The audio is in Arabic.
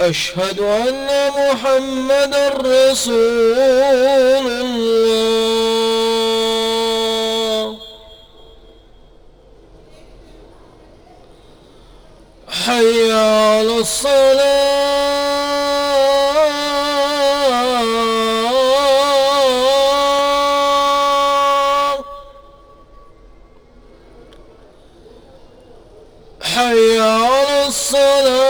أشهد أن محمد رسول الله. حي على الصلاة. حي على الصلاة.